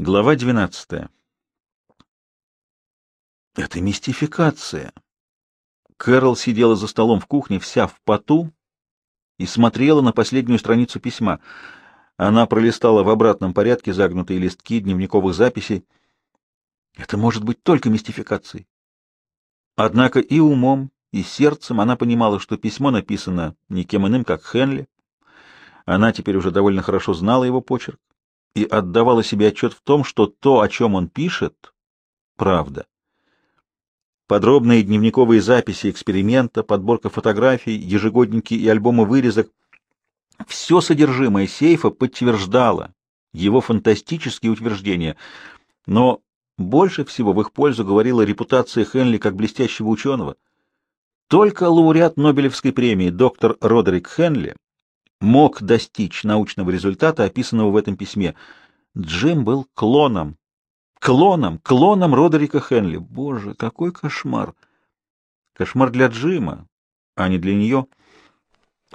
Глава 12. Это мистификация. Кэрол сидела за столом в кухне, вся в поту, и смотрела на последнюю страницу письма. Она пролистала в обратном порядке загнутые листки дневниковых записей. Это может быть только мистификацией. Однако и умом, и сердцем она понимала, что письмо написано никем иным, как Хенли. Она теперь уже довольно хорошо знала его почерк и отдавала себе отчет в том, что то, о чем он пишет, правда. Подробные дневниковые записи эксперимента, подборка фотографий, ежегодники и альбомы вырезок — все содержимое сейфа подтверждало его фантастические утверждения, но больше всего в их пользу говорила репутация Хенли как блестящего ученого. Только лауреат Нобелевской премии доктор Родерик Хенли мог достичь научного результата, описанного в этом письме. Джим был клоном. Клоном, клоном Родерика Хенли. Боже, какой кошмар! Кошмар для Джима, а не для нее.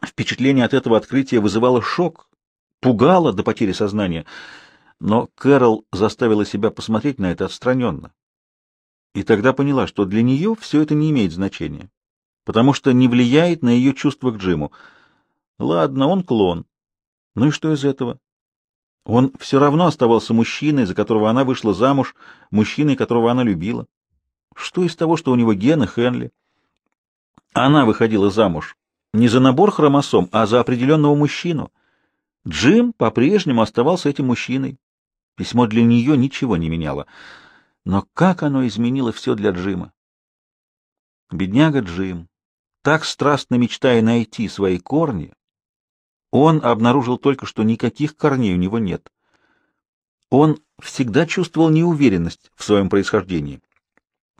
Впечатление от этого открытия вызывало шок, пугало до потери сознания. Но Кэрол заставила себя посмотреть на это отстраненно. И тогда поняла, что для нее все это не имеет значения, потому что не влияет на ее чувства к Джиму — Ладно, он клон. Ну и что из этого? Он все равно оставался мужчиной, за которого она вышла замуж, мужчиной, которого она любила. Что из того, что у него гены Хенли? Она выходила замуж не за набор хромосом, а за определенного мужчину. Джим по-прежнему оставался этим мужчиной. Письмо для нее ничего не меняло. Но как оно изменило все для Джима? Бедняга Джим, так страстно мечтая найти свои корни, он обнаружил только, что никаких корней у него нет. Он всегда чувствовал неуверенность в своем происхождении.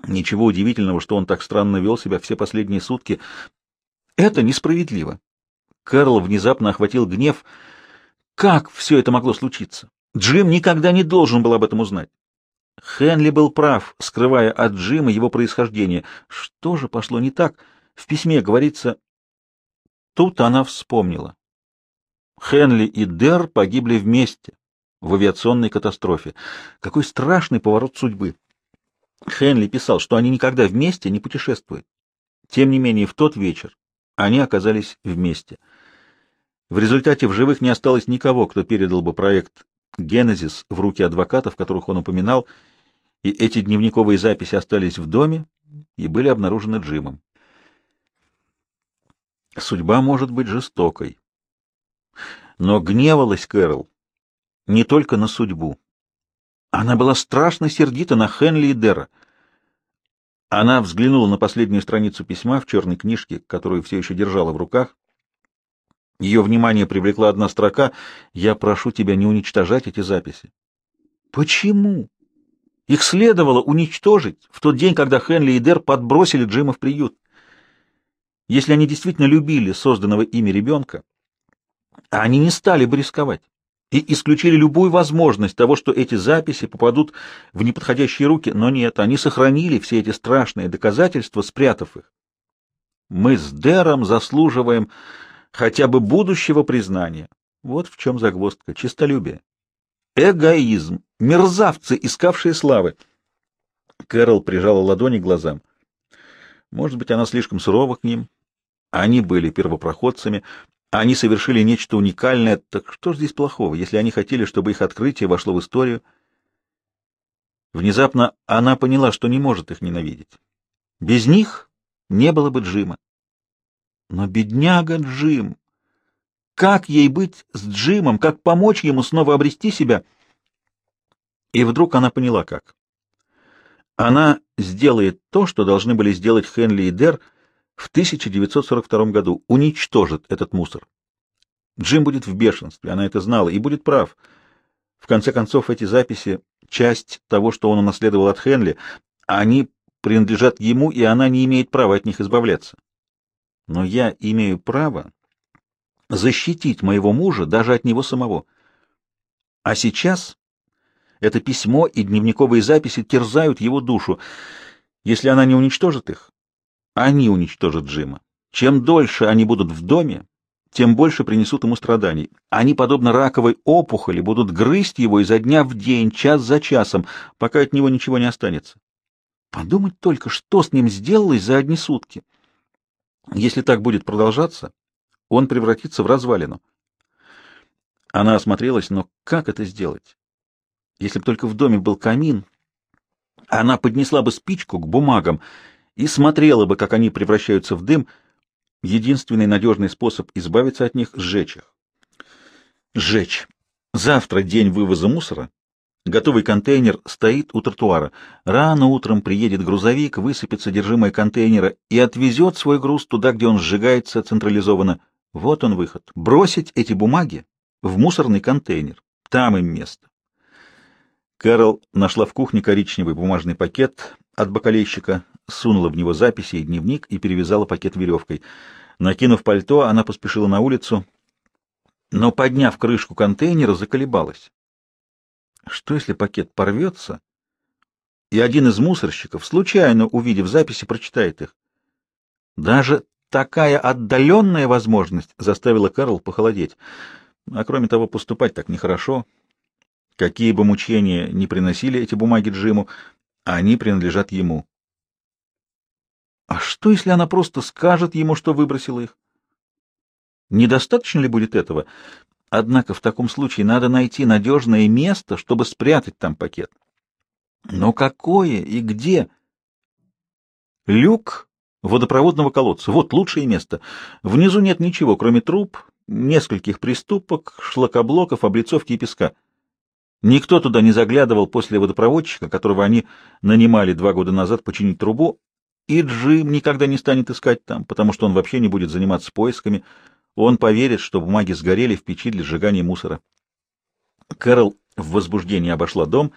Ничего удивительного, что он так странно вел себя все последние сутки. Это несправедливо. Карл внезапно охватил гнев. Как все это могло случиться? Джим никогда не должен был об этом узнать. Хенли был прав, скрывая от Джима его происхождение. Что же пошло не так? В письме говорится... Тут она вспомнила. Хенли и Дер погибли вместе в авиационной катастрофе. Какой страшный поворот судьбы! Хенли писал, что они никогда вместе не путешествуют. Тем не менее, в тот вечер они оказались вместе. В результате в живых не осталось никого, кто передал бы проект «Генезис» в руки адвокатов, которых он упоминал, и эти дневниковые записи остались в доме и были обнаружены Джимом. Судьба может быть жестокой но гневалась Кэрол не только на судьбу. Она была страшно сердита на Хенли и Дера. Она взглянула на последнюю страницу письма в черной книжке, которую все еще держала в руках. Ее внимание привлекла одна строка «Я прошу тебя не уничтожать эти записи». Почему? Их следовало уничтожить в тот день, когда Хенли и Дер подбросили Джима в приют. Если они действительно любили созданного ими ребенка, они не стали бы рисковать и исключили любую возможность того, что эти записи попадут в неподходящие руки, но нет, они сохранили все эти страшные доказательства, спрятав их. Мы с Дером заслуживаем хотя бы будущего признания. Вот в чем загвоздка, чистолюбие. Эгоизм, мерзавцы, искавшие славы. Кэрол прижала ладони к глазам. Может быть, она слишком сурова к ним. Они были первопроходцами, они совершили нечто уникальное, так что ж здесь плохого, если они хотели, чтобы их открытие вошло в историю? Внезапно она поняла, что не может их ненавидеть. Без них не было бы Джима. Но бедняга Джим! Как ей быть с Джимом? Как помочь ему снова обрести себя? И вдруг она поняла, как. Она сделает то, что должны были сделать Хенли и Дер — в 1942 году уничтожит этот мусор. Джим будет в бешенстве, она это знала, и будет прав. В конце концов, эти записи — часть того, что он унаследовал от Хенли, они принадлежат ему, и она не имеет права от них избавляться. Но я имею право защитить моего мужа даже от него самого. А сейчас это письмо и дневниковые записи терзают его душу. Если она не уничтожит их, они уничтожат Джима. Чем дольше они будут в доме, тем больше принесут ему страданий. Они, подобно раковой опухоли, будут грызть его изо дня в день, час за часом, пока от него ничего не останется. Подумать только, что с ним сделалось за одни сутки. Если так будет продолжаться, он превратится в развалину. Она осмотрелась, но как это сделать? Если бы только в доме был камин, она поднесла бы спичку к бумагам — и смотрела бы, как они превращаются в дым, единственный надежный способ избавиться от них — сжечь их. Сжечь. Завтра день вывоза мусора. Готовый контейнер стоит у тротуара. Рано утром приедет грузовик, высыпет содержимое контейнера и отвезет свой груз туда, где он сжигается централизованно. Вот он выход. Бросить эти бумаги в мусорный контейнер. Там им место. Кэрол нашла в кухне коричневый бумажный пакет от бакалейщика, сунула в него записи и дневник и перевязала пакет веревкой. Накинув пальто, она поспешила на улицу, но, подняв крышку контейнера, заколебалась. Что, если пакет порвется, и один из мусорщиков, случайно увидев записи, прочитает их? Даже такая отдаленная возможность заставила Карл похолодеть. А кроме того, поступать так нехорошо. Какие бы мучения ни приносили эти бумаги Джиму, они принадлежат ему. А что, если она просто скажет ему, что выбросила их? Недостаточно ли будет этого? Однако в таком случае надо найти надежное место, чтобы спрятать там пакет. Но какое и где? Люк водопроводного колодца. Вот лучшее место. Внизу нет ничего, кроме труб, нескольких приступок, шлакоблоков, облицовки и песка. Никто туда не заглядывал после водопроводчика, которого они нанимали два года назад починить трубу, и Джим никогда не станет искать там, потому что он вообще не будет заниматься поисками. Он поверит, что бумаги сгорели в печи для сжигания мусора. Кэрол в возбуждении обошла дом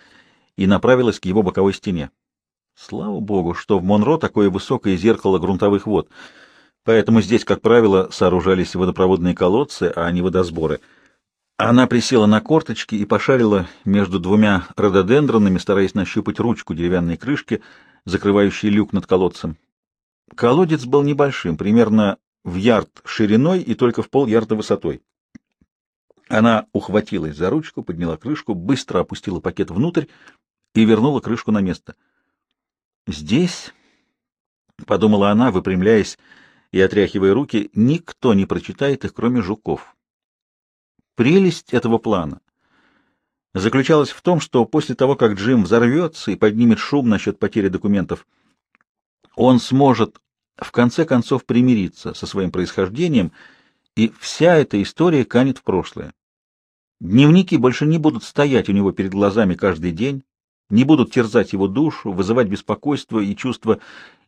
и направилась к его боковой стене. Слава богу, что в Монро такое высокое зеркало грунтовых вод, поэтому здесь, как правило, сооружались водопроводные колодцы, а не водосборы. Она присела на корточки и пошарила между двумя рододендронами, стараясь нащупать ручку деревянной крышки — закрывающий люк над колодцем. Колодец был небольшим, примерно в ярд шириной и только в пол ярда высотой. Она ухватилась за ручку, подняла крышку, быстро опустила пакет внутрь и вернула крышку на место. «Здесь», — подумала она, выпрямляясь и отряхивая руки, — «никто не прочитает их, кроме жуков». Прелесть этого плана заключалась в том, что после того, как Джим взорвется и поднимет шум насчет потери документов, он сможет в конце концов примириться со своим происхождением, и вся эта история канет в прошлое. Дневники больше не будут стоять у него перед глазами каждый день, не будут терзать его душу, вызывать беспокойство и чувство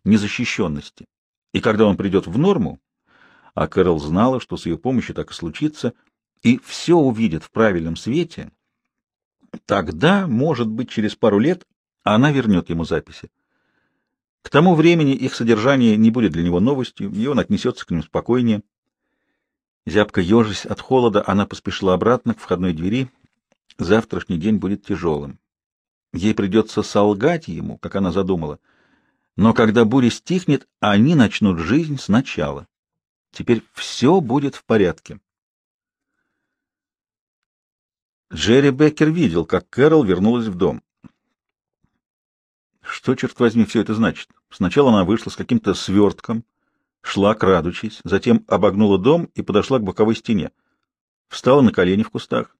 незащищенности. И когда он придет в норму, а Кэрол знала, что с ее помощью так и случится, и все увидит в правильном свете, Тогда, может быть, через пару лет она вернет ему записи. К тому времени их содержание не будет для него новостью, и он отнесется к ним спокойнее. Зябко ежись от холода, она поспешила обратно к входной двери. Завтрашний день будет тяжелым. Ей придется солгать ему, как она задумала. Но когда буря стихнет, они начнут жизнь сначала. Теперь все будет в порядке. Джерри Беккер видел, как Кэрол вернулась в дом. Что, черт возьми, все это значит? Сначала она вышла с каким-то свертком, шла, крадучись, затем обогнула дом и подошла к боковой стене. Встала на колени в кустах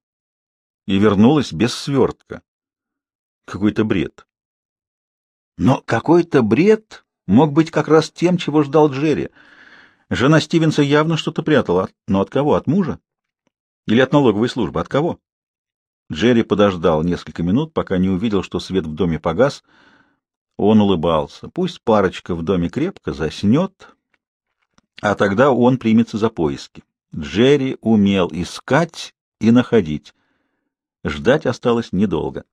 и вернулась без свертка. Какой-то бред. Но какой-то бред мог быть как раз тем, чего ждал Джерри. Жена Стивенса явно что-то прятала. Но от кого? От мужа? Или от налоговой службы? От кого? Джерри подождал несколько минут, пока не увидел, что свет в доме погас. Он улыбался. Пусть парочка в доме крепко заснет, а тогда он примется за поиски. Джерри умел искать и находить. Ждать осталось недолго.